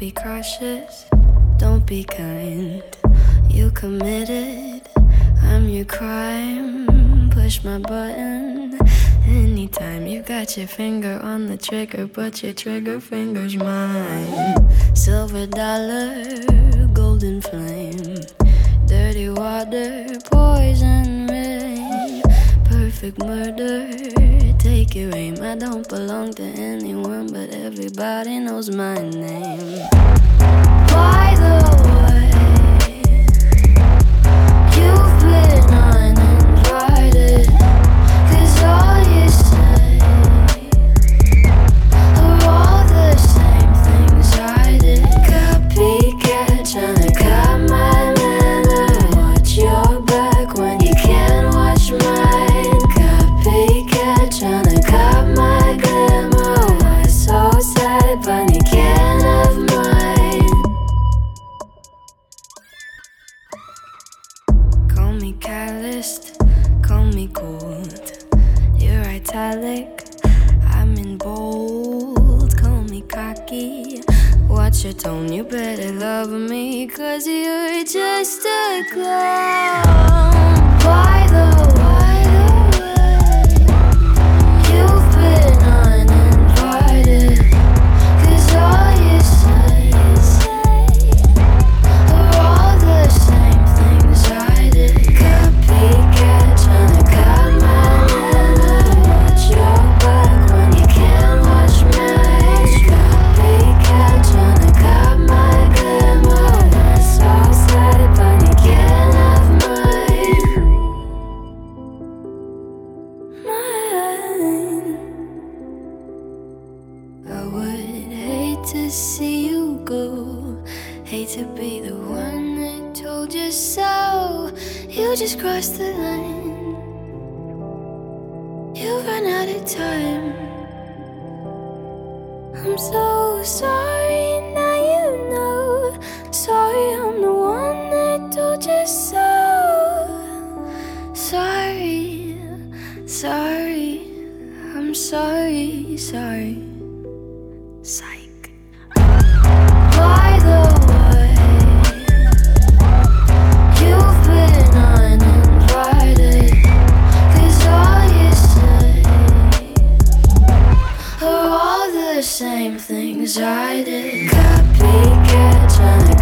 be cautious, don't be kind. You committed, I'm your crime. Push my button anytime. You got your finger on the trigger, but your trigger finger's mine. Silver dollar, golden flame, dirty water, poison rain, perfect murder. Take your aim. I don't belong to anyone, but everybody knows my name. By the Call me calloused, call me cold. You're italic, I'm in bold. Call me cocky, watch your tone. You better love me, cause you're just a clown. Hate to see you go. Hate to be the one that told you so. You just crossed the line. You ran out of time. I'm so sorry, now you know. Sorry, I'm the one that told you so. Sorry, sorry, I'm sorry, sorry. the same things I did. Copycat trying